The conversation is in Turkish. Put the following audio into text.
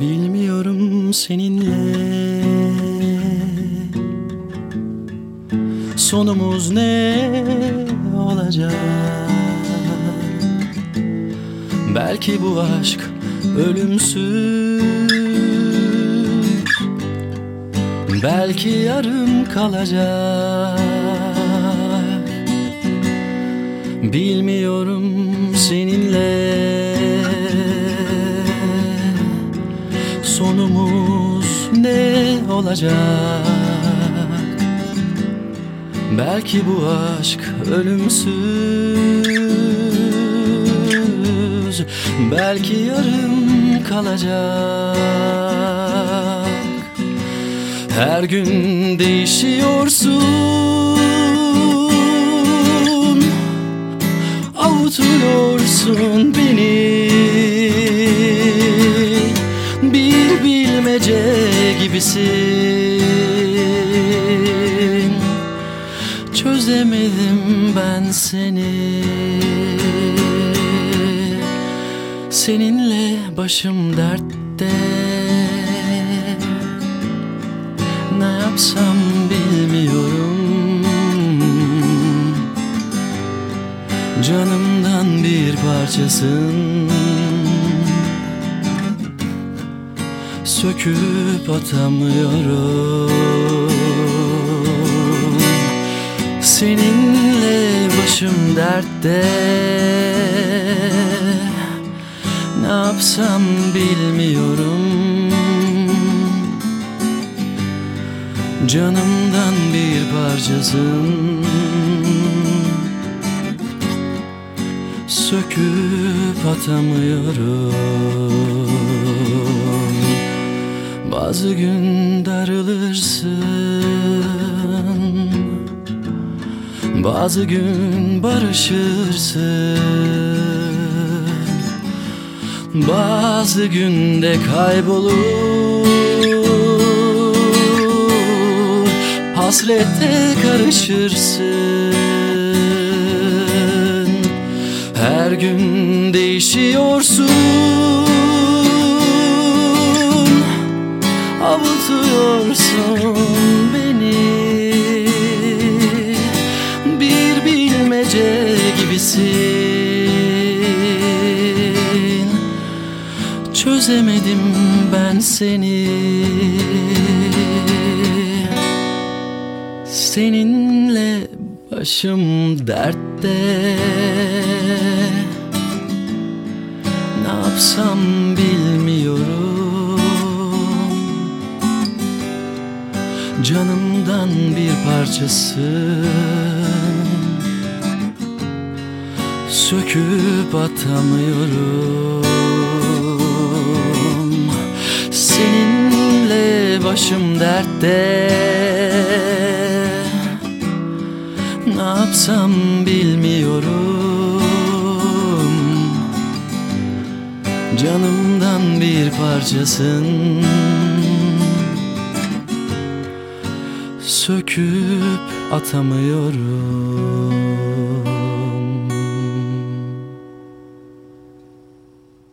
Bilmiyorum seninle. Sonumuz ne olacak? Belki bu aşk ölümsüz. Belki yarım kalacak. Bilmiyorum seninle olacak. Belki bu aşk ölümsüz Belki yarım kalacak. Her gün değişiyorsun Avutuyorsun beni bilmece gibisin. Çözemedim ben seni. Seninle başım dertte. Ne yapsam bilmiyorum. Canımdan bir parçasın Söküp atamıyorum. Seninle başım dertte. Ne yapsam bilmiyorum. Canımdan bir parçasın. Söküp atamıyorum Bazı gün darılırsın Bazı gün barışırsın Bazı günde kaybolur Hasrette karışırsın. Her gün değişiyorsun Avutuyorsun beni. Bir bilmece gibisin. Çözemedim ben seni. Seninle başım dertte. Ne yapsam bilmiyorum Canımdan bir parçasın Söküp atamıyorum. Seninle başım dertte. Ne yapsam bilmiyorum. Canımdan bir parçasın Söküp atamıyorum